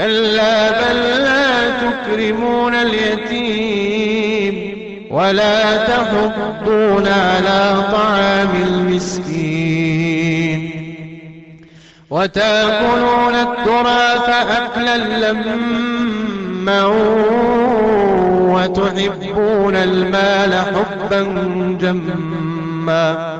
كلا بل لا تكرمون اليتيم ولا تحضون على طعام المسكين وتأكلون التراث أكلا لما وتحبون المال حبا جما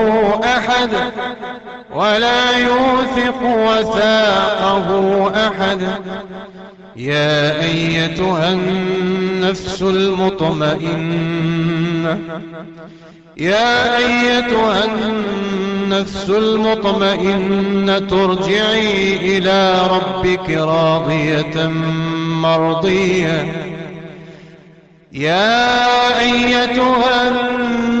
أحد ولا يوثق وثاقه أحد. يا أيتها النفس المطمئنة يا أيتها النفس المطمئنة ترجعي إلى ربك راضية مرضية. يا أيتها النفس